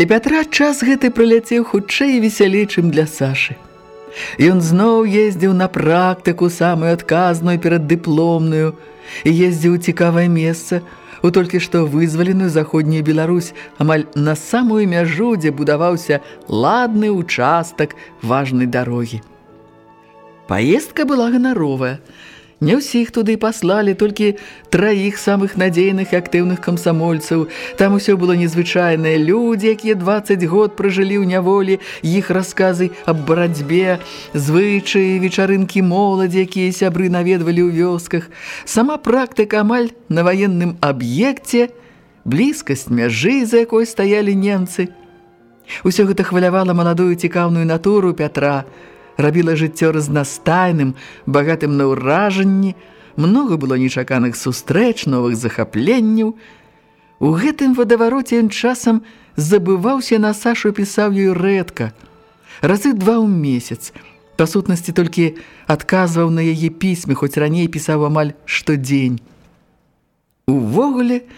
Для Пятра час гэты прыляцеў хутчэй і весялей, чым для Сашы. Ён зноў ездзіў на практыку самую адказную перад дыпломную і ездзіў цікавае месца у толькі што вызваленую заходнюю Беларусь амаль на самую мяжу, дзе будаваўся ладны участак важнай дарогі. Паездка была ганаровая – Не ўсіх туды паслалі толькі траіх самых надзейных і актыўных камсамольцаў. Там усё было незвычайныя людзі, якія 20 год пражылі ў няволі, іх расказы аб барацьбе, звычаі, вечарынкі моладзі, якія сябры наведвалі ў вёсках. Сама практыка амаль на ваенным аб'екце, блізкасць мяжы, за якой стаялі немцы. Усё гэта хвалявала маладую цікаўную натуру Пятра – рабіла жыццё разнастайным, багатым на ўражанні, многа было нечаканых сустрэч, новых захапленняў. У гэтым вадавароце ён часам забываўся на Сашу, пісаў ёй рэдка. Разы два ў месяц. Па сутнасці толькі адказваў на яе пісьмы, хоць раней пісаў амаль штодзень. Увогуле,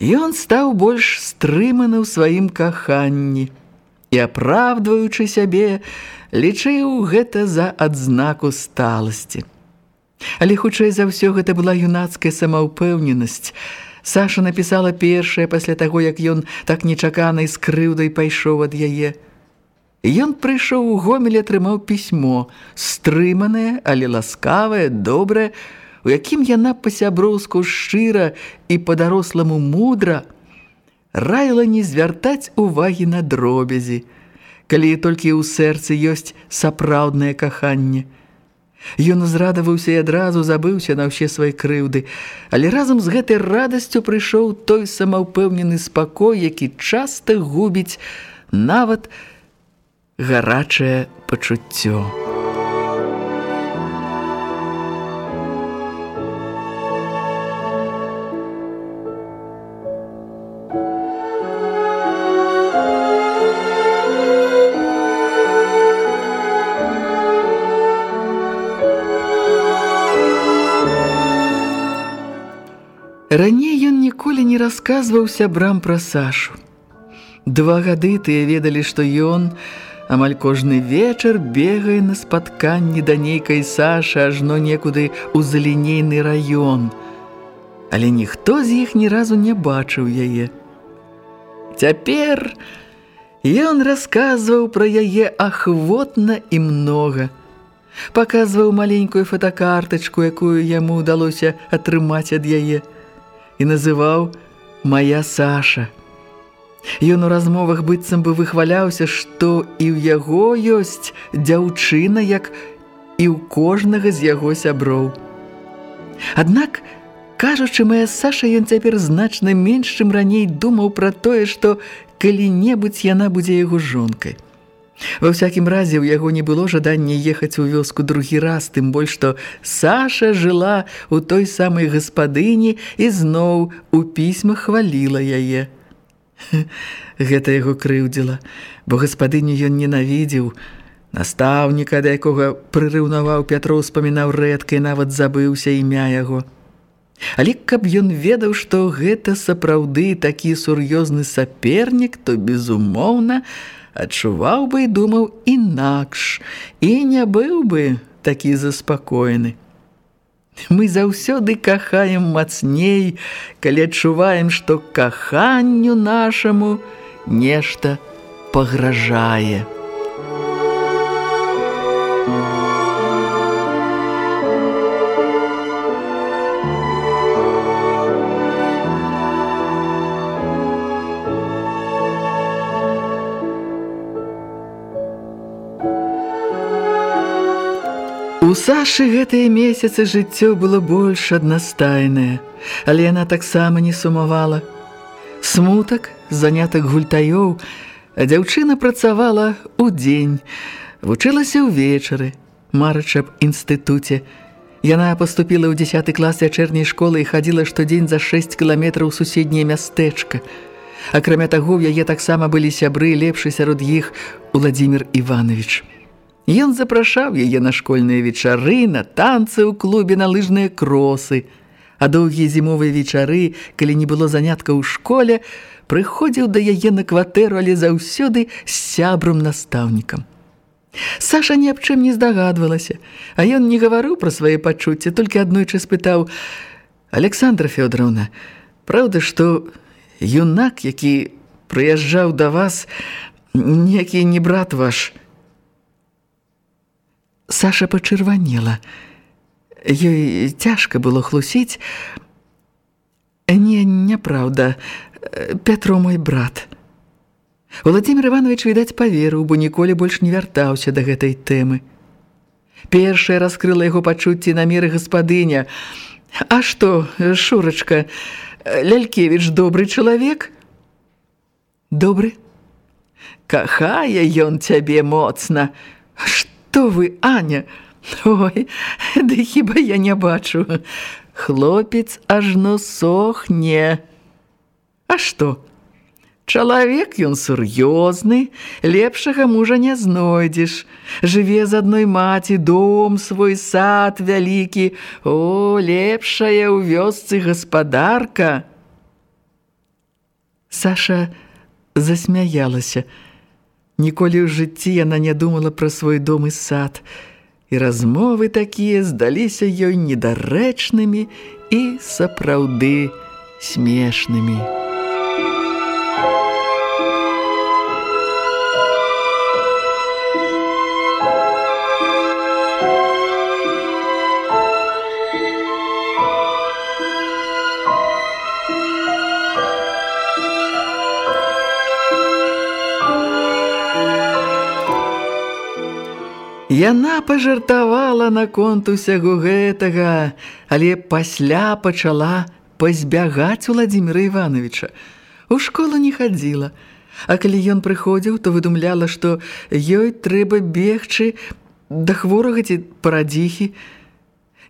ён стаў больш стрыманы ў сваім каханні і, апраўдваючы сябе, лічыў гэта за адзнаку сталасці. Але хутчэй за ўсё гэта была юнацкая самаўпэўненасць. Саша напісала першае пасля таго, як ён так нечаканай з крыўдай пайшоў ад яе. Ён прыйшоў у гомель атрымаў пісьмо, стрыманае, але ласкавае, добрае, у якім яна па-сяброўску шчыра і па-даросламу мудра раіла не звяртаць увагі на дробязі, калі толькі ў сэрцы ёсць сапраўднае каханне. Ён узрадаваўся і адразу забыўся на ўсе свае крыўды, але разам з гэтай радасцю прыйшоў той самаўпэўнены спакой, які часта губіць нават гарачае пачуццё. Раней ён ніколі не расказваў сябрам пра Сашу. Два гады тыя ведалі, што ён амаль кожны вечар бегае на спатканні да нейкай Сашы ажно некуды ў залінейны раён. Але ніхто з іх ні разу не бачыў яе. Цяпер ён расказваў пра яе ахвотна і многа. Паказваў маленькую фотокартачку, якую яму ўдалося атрымаць ад яе і называў «Мая Саша». Ён у размовах быццам бы выхваляўся, што і ў яго ёсць дзяўчына, як і ў кожнага з яго сяброў. Аднак, кажучы, мая Саша, ён цяпер значна менш, чым раней думаў пра тое, што калі-небудзь яна будзе яго жонкай. Ва всякім разе ў яго не было жадання ехаць у вёску другі раз, тым больш што Саша жыла ў той самай гаспадыні і зноў у пісьмах хваліла яе. Гэта яго крыўдзіла, бо гаспадыню ён ненавідзеў. Настаўніка, да якога прырыўнаваў Пятро, успамінаў рэдка і нават забыўся імя яго. Але каб ён ведаў, што гэта сапраўды такі сур'ёзны сапернік, то, безумоўна, адчуваў бы і думаў інакш і не быў бы такі заспакоены. Мы заўсёды кахаем мацней, калі адчуваем, што каханню нашаму нешта пагражае. Сашы гэтыя месяцы жыццё было больш аднастайнае, але яна таксама не сумавала. Смутак, занятак гультаёў, дзяўчына працавала ў дзень, вучылася ўвечары, марача б інстытуце. Яна паступіла ў 10 клас вячэрняй школы і хадзіла штодзень за 6 кіламетраў у суседняе мястэчка. Акрамя таго, у яе таксама былі сябры, лепшы сярод іх Уладзімир Іванович. Ён запрашаў яе на школьныя вечары, на танцы ў клубе, на лыжныя кросы. А доўгія зімовыя вечары, калі не было занятка ў школе, прыходзіў да яе на кватэру, але заўсёды з сябрам настаўнікам. Саша ні аб чым не здагадвалася, а ён не гаварыў пра свае пачуцці, толькі аднойчы спытаў: « Александра Фёдоровна, праўда, што юнак, які прыязджаў да вас, некі не брат ваш, Саша пачырванела. Ёй цяжка было хлусіць. Не, няправда. Пятро мой брат. Владимир Иванович, відаць, паверыў, бо ніколі больш не вяртаўся да гэтай тэмы. Першая раскрыла яго пачуцці намеры гаспадыня. А што, Шурачка, Лялькевіч добры чалавек? Добры? Кахае ён цябе моцна. Што? Што вы, Аня? Ой, ды хіба я не бачу. Хлопец ажно сохне. А што? Чалавек ён сур'ёзны, лепшага мужа не знойдзеш. Жыве з адной маці, дом свой сад вялікі. О, лепшая ў вёсцы гаспадарка. Саша засмяялася. Ніколі ў жыцці яна не думала пра свой дом і сад, і размовы такія здаліся ёй недарэчнымі і сапраўды смешнымі. Яна пажартавала наконт усяго гэтага, але пасля пачала пазбягаць Владзіміра Івановича. У школу не хадзіла, а калі ён прыходзіў, то выдумляла, што ёй трэба бегчы да хворага ці парадзіхі,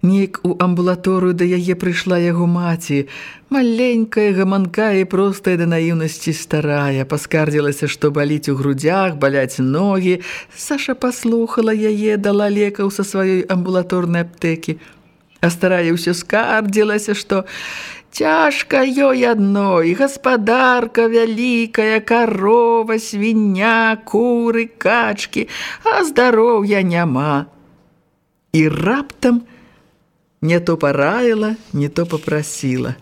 Нейк у амбулаторыю да яе прыйшла яго маці, маленькая гаманка і простая да наіўнасці старая, паскардзілася, што баліць у грудзях, баляць ногі. Саша паслухала яе, дала лекаў са сваёй амбулаторнай аптэкі. А старая ўсё скардзілася, што цяжка ёй адной, гаспадарка вялікая, карова, свіння, куры, качкі, а здароўя няма. І раптам, не то параіла, не то попрасіла.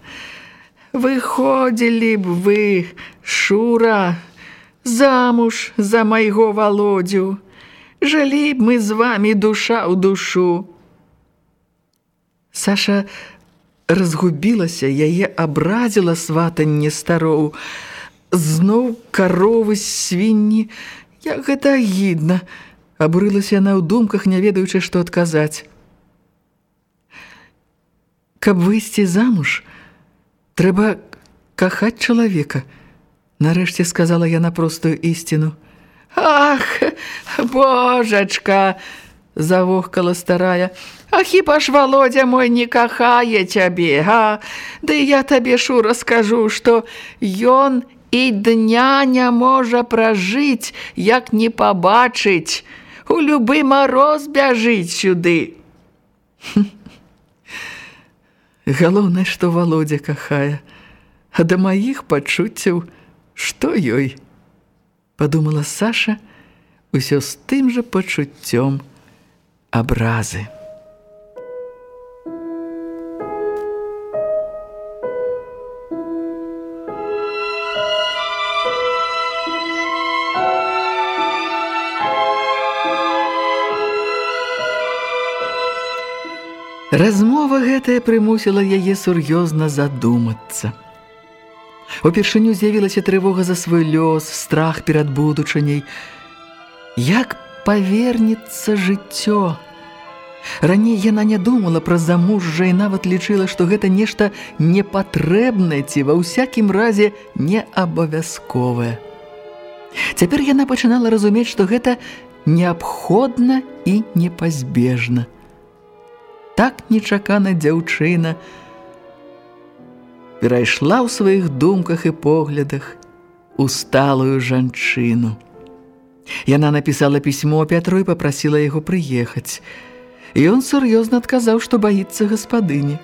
Выходзілі б вы, Шура, замуж за майго володзю. Жылі б мы з вами душа ў душу. Саша разгубілася, яе абразіла сватанне староў. Зноў каровы свінні, як гэта агідна. Абурылася яна ў думках, не ведаючы, што адказаць. Каб выйсці замуж, трэба кахаць чалавека. Нарэшце сказала яна простую ісціну. Ах, божачка, завохкала старая. А хіба ж Володя мой не кахае цябе, га? Ды я табе шу раскажу, што ён і дня не можа пражыць, як не пабачыць. У любы мароз бяжыць сюды. Хм. Галоўнае, што Володя кахае, а да маіх пачуццяў, што ёй? Падумала Саша усё з тым жа пачуццём абразы. Гэтая прымусіла яе сур'ёзна задумацца. Упершыню з'явілася трывога за свой лёс, страх перад будучыняй. Як павернецца жыццё? Раней яна не думала пра замужжа і нават лічыла, што гэта нешта непатрэбнае ці ва ўсякім разе не абавязковае. Цяпер яна пачынала разумець, што гэта неабходна і непазбежна. Так нечакана дзяўчына перайшла ў сваіх думках і поглядах у сталую жанчыну. Яна напісала пісьмо Пятру і папрасіла яго прыехаць. І ён сур'ёзна адказаў, што баіцца гаспадыні.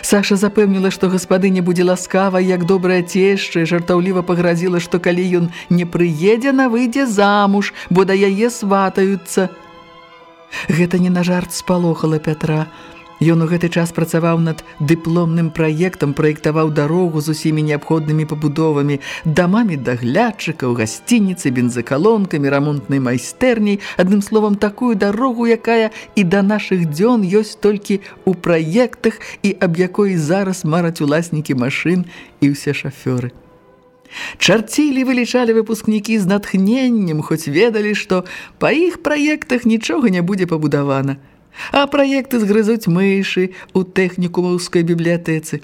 Саша запэўніла, што гаспадыня будзе ласкава, як добрая цешча, і жартаўліва пагразіла, што калі ён не прыедзе, на выйдзе замуж, бо да яе сватаюцца. Гэта не на жарт спалохала Пятра, Ён у гэты час працаваў над дыпломным праектам, праектаваў дарогу з усімі неабходнымі пабудовамі, дамамі даглядчыкаў, гасцініцы, бензакалонкамі, рамонтнай майстэрняй, адным словам такую дарогу, якая і да нашых дзён ёсць толькі ў праектах і аб якой зараз мараць уласнікі машын і ўсе шафёры. Чарцілі вылічалі выпускнікі з натхненнем, хоць ведалі, што па іх праектах нічога не будзе пабудавана а праекты згрызуць мышы ў тэхнікумаўскай бібліятэцы.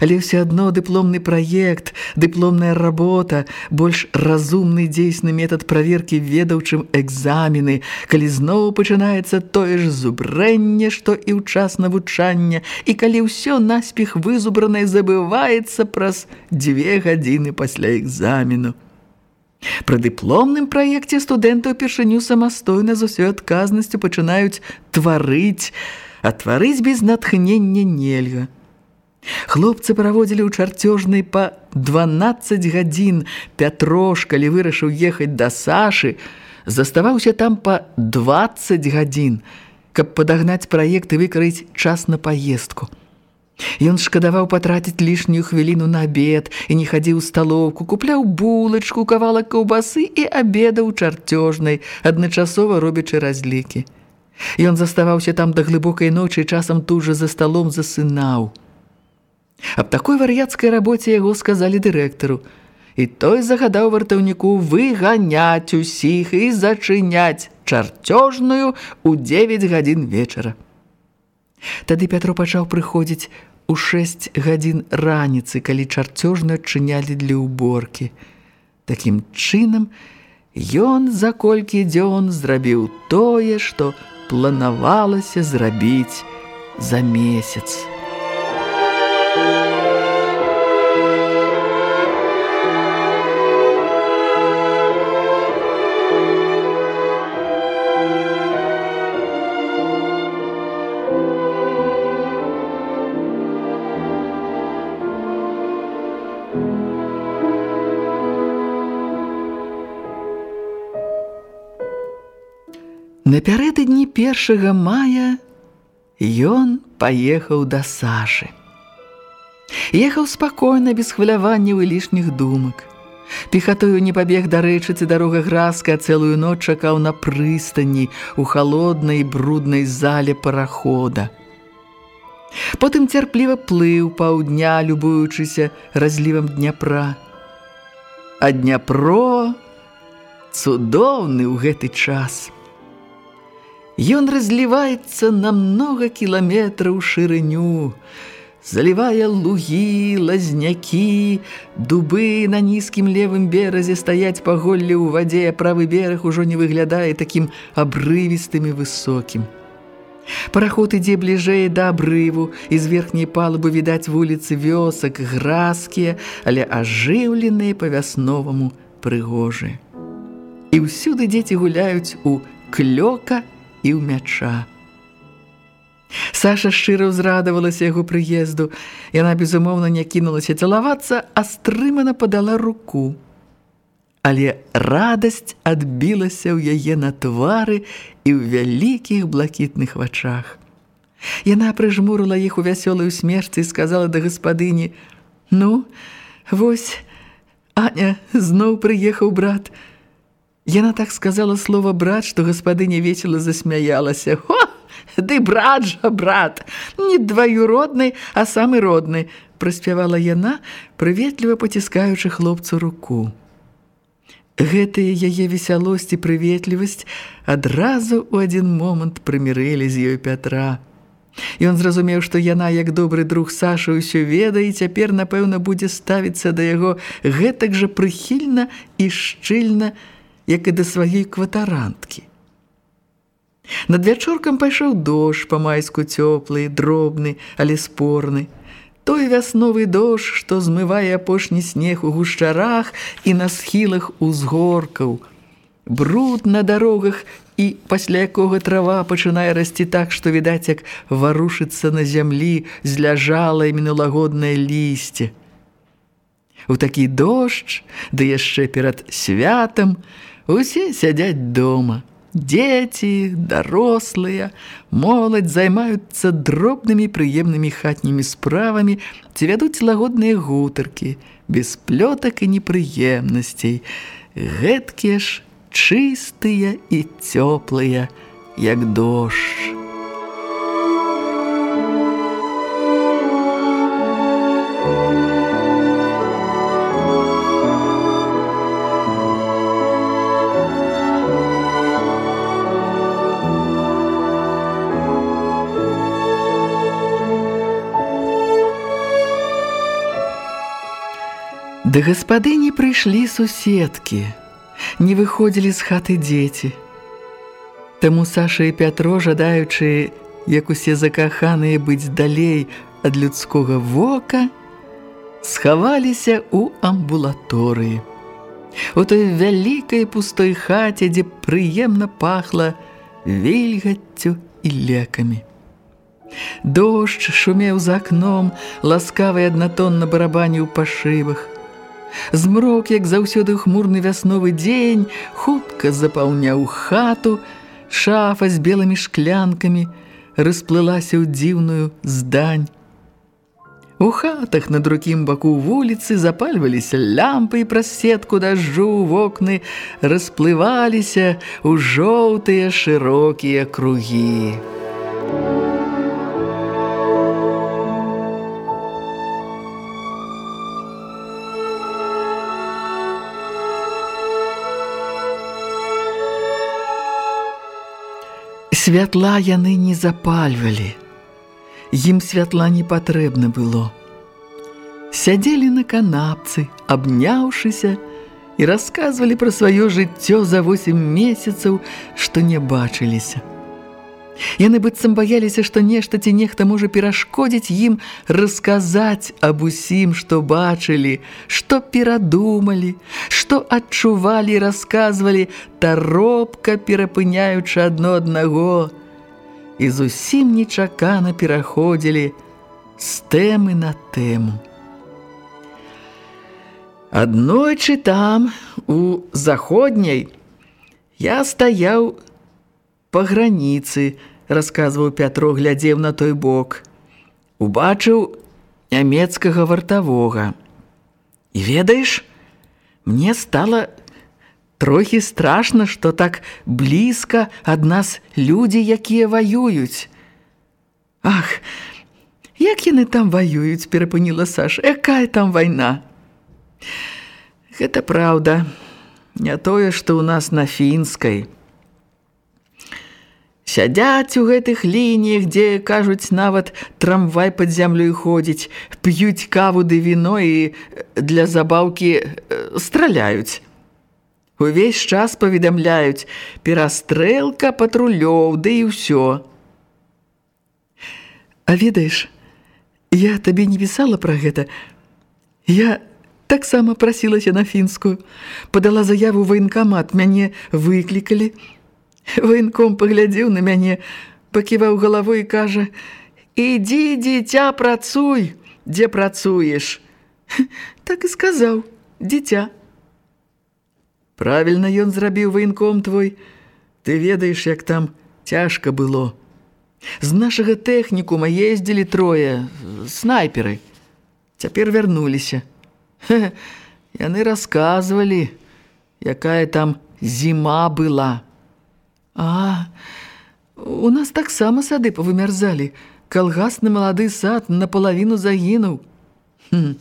Але ўсё адно дыпломны праект, дыпломная работа, больш разумны дзейсны метад праверкі ведаў, чым экзамены, калі зноў пачынаецца тое ж зубрэнне, што і ў час навучання, і калі ўсё наспех вызубранае забываецца праз дзве гадзіны пасля экзамену. Пры дыпломным праекце студэнты ўпершыню самастойна з усёй адказнасцю пачынаюць тварыць, а тварыць без натхнення нельга. Хлопцы праводзілі ў чарцёжнай па 12 гадзін. Пятрош, калі вырашыў ехаць да Сашы, заставаўся там па 20 гадзін, каб падагнаць праект і выкарыць час на паездку. Ён шкадаваў патраціць лішнюю хвіліну на абед і не хадзіў сталоўку, купляў булачку, кавалак каўбасы і абедаў чарцёжнай, адначасова робячы разлікі. Ён заставаўся там да глыбокай ночы часам тут жа за сталом засынаў. Аб такой вар'яцкай рабоце яго сказалі дырэктару. І той загадаў вартаўніку выганяць усіх і зачыняць чарцёжную ў 9 гадзін вечара. Тады Пятро пачаў прыходзіць у 6 гадзін раніцы, калі чарцёжна адчынялі для ўборкі. Такім чынам ён за колькі дзён зрабіў тое, што планавалася зрабіць за месяц. Напярэдадні першага мая ён паехаў да Сашы. Ехаў спакойна, без хваляванняў і лішніх думак. Пехатою не пабег да рэчыцы дарога гразка, цэлую ноч чакаў на прыстані у халоднай бруднай зале парахода. Потым цярпліва плыў паўдня, любуючыся разлівам Дняпра. А Дняпро цудоўны ў гэты час – Ён разліваецца на многа кіламетраў шырыню, залівае лугі, лазнякі, дубы на нізкім левым беразе стаяць паголлі ў вадзе, а правы бераг ужо не выглядае такім абрывістым і высокім. Параход ідзе бліжэй да абрыву, і з верхняй палубы відаць вуліцы вёсак, гразкія, але ажыўленыя па-вясноваму прыгожыя. І ўсюды дзеці гуляюць у клёка і ў мяча. Саша шчыра ўзрадавалася яго прыезду. Яна, безумоўна, не кінулася цалавацца, а стрымана падала руку. Але радасць адбілася ў яе на твары і ў вялікіх блакітных вачах. Яна прыжмурыла іх у вясёлую смерці і сказала да гаспадыні: « Ну, вось, Аня, зноў прыехаў брат, Яна так сказала слово брат, што гаспадыня весела засмяялася. Хо! Ды брат жа, брат! Не дваюродны, а самы родны, праспявала яна, прыветліва паціскаючы хлопцу руку. Гэтая яе весялосць і прыветлівасць адразу ў адзін момант прымірэлі з ёй Пятра. Ён зразумеў, што яна, як добры друг Саша, ўсё ведае і цяпер, напэўна, будзе ставіцца да яго гэтак жа прыхільна і шчыльна, як і да сваёй кватаранткі. Над вячоркам пайшоў дождж па-майску цёплы, дробны, але спорны. Той вясновы дождж, што змывае апошні снег у гушчарах і на схілах узгоркаў. Бруд на дарогах і пасля якога трава пачынае расці так, што відаць, як варушыцца на зямлі зляжалае мінулагоднае лісце. У такі дождж, ды яшчэ перад святам, усе сядзяць дома – Дзеці, дарослыя, моладзь займаюцца дробнымі прыемнымі хатнімі справамі ці вядуць лагодныя гутаркі, без плётак і непрыемнасцей. Гэткія ж чыстыя і цёплыя, як дождж. Да гаспадыні прыйшлі суседкі, не выходзілі з хаты дзеці. Таму Саша і Пятро, жадаючы, як усе закаханыя быць далей ад людскога вока, схаваліся ў амбулаторыі. У той вялікай пустой хаце, дзе прыемна пахла вільгаццю і лекамі. Дождж шумеў за акном, ласкавы аднатонна барабаніў па шыбах. Змрок, як заўсёды хмурны вясновы дзень, хутка запаўняў хату, шафа з белымі шклянкамі расплылася ў дзіўную здань. У хатах на другім баку вуліцы запальваліся лямпы і праз сетку дажджу вокны расплываліся ў жоўтыя шырокія кругі. Святла яны не запальвалі. Ім святла не патрэбна было. Сядзелі на канапцы, абняўшыся, і расказвалі пра сваё жыццё за восем месяцаў, што не бачыліся. Яны быццам баяліся, што нешта ці нехта можа перашкодзіць ім расказаць аб усім, што бачылі, што перадумалі, што адчувалі расказвалі, таропка перапыняючы адно аднаго. І зусім нечакана пераходзілі з тэмы на тэму. Аднойчы там, у заходняй, я стаяў па граніцы, расказваў Пятро, глядзеў на той бок. Убачыў нямецкага вартавога. І ведаеш, мне стала трохі страшна, што так блізка ад нас людзі, якія ваююць. Ах, як яны там ваююць, перапыніла Саша, якая там вайна? Гэта праўда, не тое, што ў нас на фінскай – Сядзяць у гэтых лініях, дзе, кажуць, нават трамвай пад зямлёй ходзіць, п'юць каву ды віно і для забаўкі страляюць. Увесь час паведамляюць перастрэлка патрулёў, ды і ўсё. А ведаеш, я табе не пісала пра гэта. Я таксама прасілася на фінскую, падала заяву ваенкамат, мяне выклікалі, Ваенком паглядзеў на мяне, паківаў галавой і кажа: « Ідзі, дзіця, працуй, дзе працуеш. Так і сказаў: дзіця. Правільна ён зрабіў ваенком твой. Ты ведаеш, як там цяжка было. З нашага тэхнікума ездзілі трое снайперы. Цяпер вярнуліся. Яны расказвалі, якая там зіма была. А, у нас таксама сады павымярзалі. Калгасны малады сад напалавіну загінуў. Хм,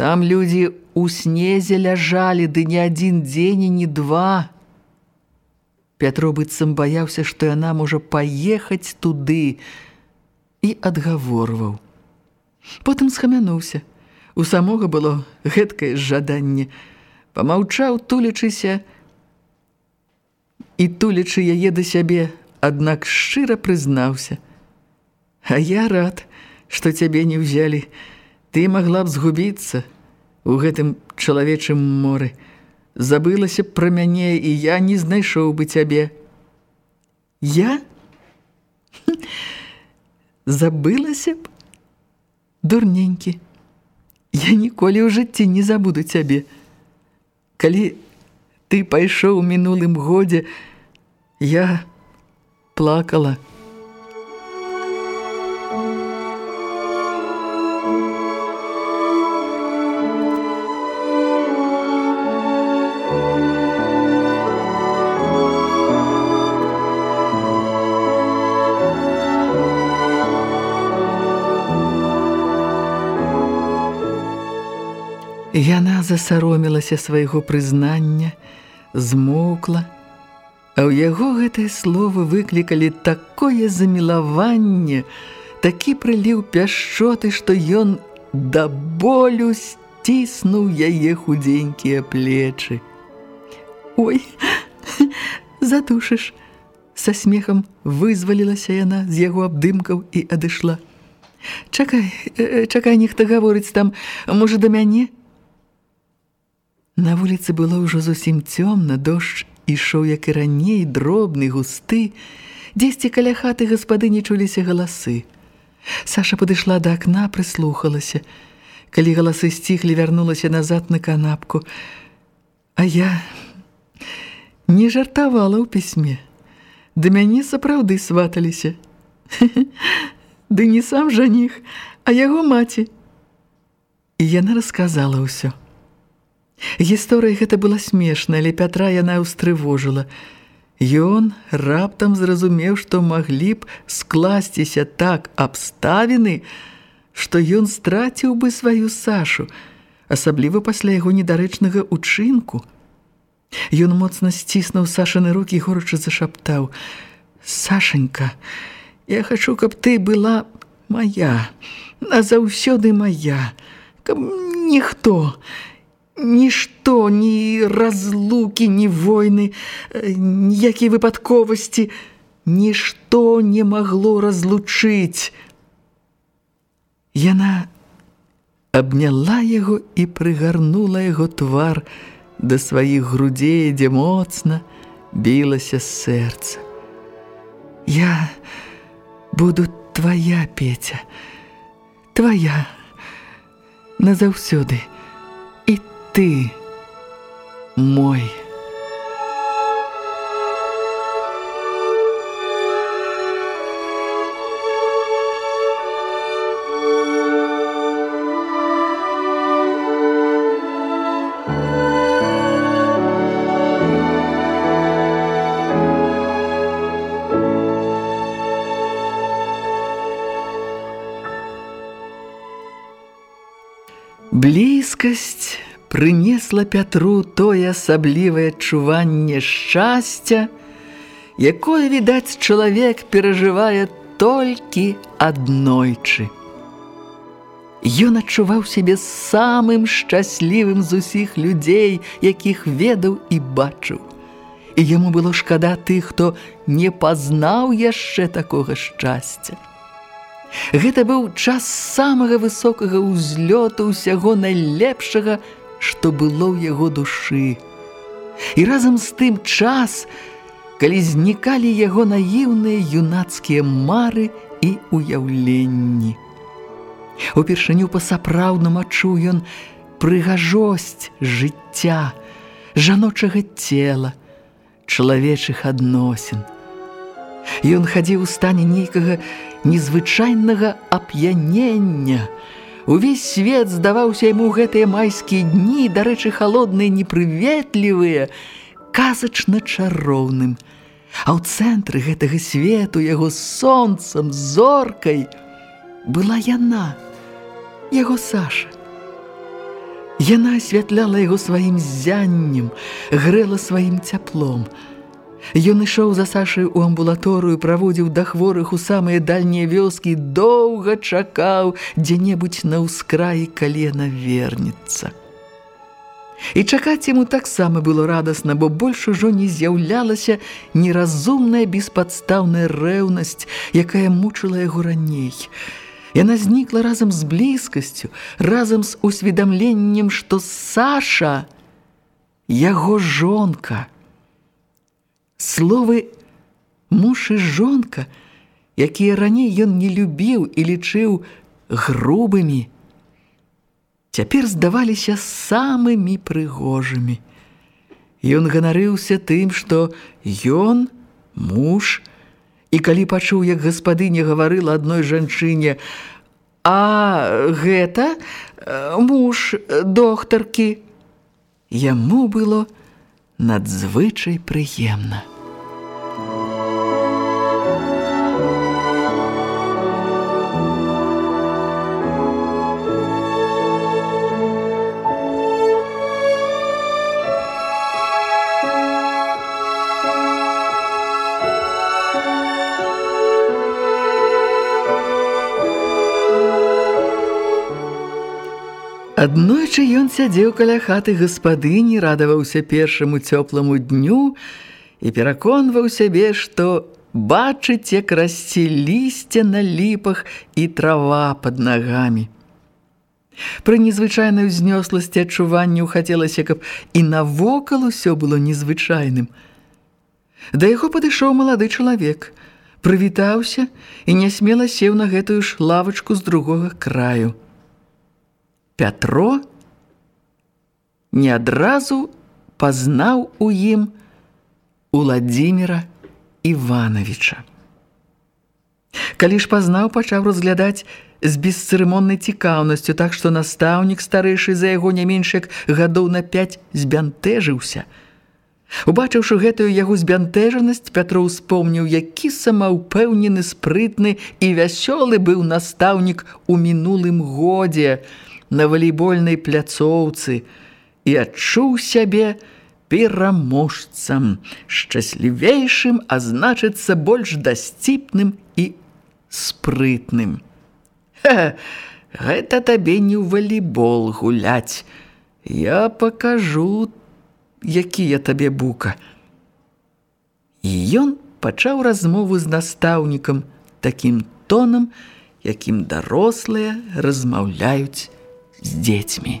Там людзі ў снезе ляжалі, ды не адзін дзень і не два. Пятро быццам баяўся, што яна можа паехаць туды і адгаворваў. Потым схамянуўся. У самога было гэткае жаданне. Памаўчаў, тулячыся і тулячы яе да сябе, аднак шчыра прызнаўся. А я рад, што цябе не ўзялі. Ты магла б згубіцца у гэтым чалавечым моры. Забылася б пра мяне, і я не знайшоў бы цябе. Я? Забылася б? Дурненькі. Я ніколі ў жыцці не забуду цябе. Калі ты пайшоў у мінулым годзе, я плакала. Яна засаромілася свайго прызнання, змоўкла, а ў яго гэтыя словы выклікалі такое замілаванне, такі прыліў пяшчоты, што ён да болю сціснуў яе худзенькія плечы. Ой, затушыш! Са смехам вызвалілася яна з яго абдымкаў і адышла. Чакай, чакай, нехта гаворыць там, можа, да мяне? На вуліцы было ўжо зусім цёмна, дождж ішоў, як і раней, дробны, густы. Дзесьці каля хаты гаспадыні чуліся галасы. Саша падышла да акна, прыслухалася. Калі галасы сціхлі, вярнулася назад на канапку. А я не жартавала ў пісьме. Да мяне сапраўды сваталіся. Ды не сам жаніх, а яго маці. І яна расказала ўсё. Гісторыя гэта была смешная, але Пятра яна ўстрывожыла. Ён раптам зразумеў, што маглі б скласціся так абставіны, што ён страціў бы сваю Сашу, асабліва пасля яго недарэчнага ўчынку. Ён моцна сціснуў Сашаны рукі і горача зашаптаў: « Сашенька, я хачу, каб ты была моя, назаўсёды моя, каб ніхто, Нішто, ні разлукі, ні войны, ніякія выпадковасці, нішто не магло разлучыць. Яна абняла яго і прыгарнула яго твар да сваіх грудзей, дзе моцна білася сэрца. Я буду твая, Петя, твая назаўсёды ты мой. Близкость прынесла Пятру тое асаблівае адчуванне шчасця, якое, відаць, чалавек перажывае толькі аднойчы. Ён адчуваў сябе самым шчаслівым з усіх людзей, якіх ведаў і бачыў. І яму было шкада тых, хто не пазнаў яшчэ такога шчасця. Гэта быў час самага высокага ўзлёту ўсяго найлепшага, што было ў яго душы. І разам з тым час, калі знікалі яго наіўныя юнацкія мары і уяўленні. Упершыню па-сапраўднаму адчуў ён прыгажосць жыцця, жаночага цела, чалавечых адносін. Ён хадзіў у стане нейкага незвычайнага ап'янення, Увесь свет здаваўся яму гэтыя майскія дні, дарэчы, халодныя, непрыветлівыя, казачна чароўным. А ў цэнтры гэтага свету яго сонцам, зоркай была яна, яго Саша. Яна асвятляла яго сваім зяннем, грэла сваім цяплом. Ён ішоў за Сашай у амбулаторыю, праводзіў да хворых у самыя дальнія вёскі, доўга чакаў дзе-небудзь на ўскраі калена вернецца. І чакаць яму таксама было радасна, бо больш ужо не з'яўлялася неразумная беспадстаўная рэўнасць, якая мучыла яго раней. Яна знікла разам з блізкасцю, разам з усведамленнем, што Саша яго жонка. Словы муж і жонка, якія раней ён не любіў і лічыў грубымі, цяпер здаваліся самымі прыгожымі. Ён ганарыўся тым, што ён муж, і калі пачуў, як гаспадыня гаварыла адной жанчыне: « А гэта муж доктаркі, яму было надзвычай прыемна. Аднойчы ён сядзеў каля хаты гаспадыні, радаваўся першаму цёпламу дню і пераконваў сябе, што бачыць, як расце лісце на ліпах і трава пад нагамі. Пры незвычайнай узнёсласці адчуванню хацелася, каб і навокал усё было незвычайным. Да яго падышоў малады чалавек, прывітаўся і нясмела сеў на гэтую ж лавачку з другога краю. Пятро не адразу пазнаў у ім Уладзіміра Івановича. Калі ж пазнаў, пачаў разглядаць з бесцырымоннай цікаўнасцю, так што настаўнік старэйшы за яго не менш як гадоў на пяць збянтэжыўся. Убачыўшы гэтую яго збянтэжанасць, Пятро ўспомніў, які самаўпэўнены, спрытны і вясёлы быў настаўнік у мінулым годзе, на валейбольнай пляцоўцы і адчуў сябе пераможцам, шчаслівейшым, а значыцца больш дасціпным і спрытным. Ха, гэта табе не ў валейбол гуляць. Я пакажу, які я табе бука. І ён пачаў размову з настаўнікам такім тонам, якім дарослыя размаўляюць з дзецьмі.